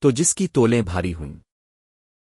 تو جس کی تولیں بھاری ہوئیں۔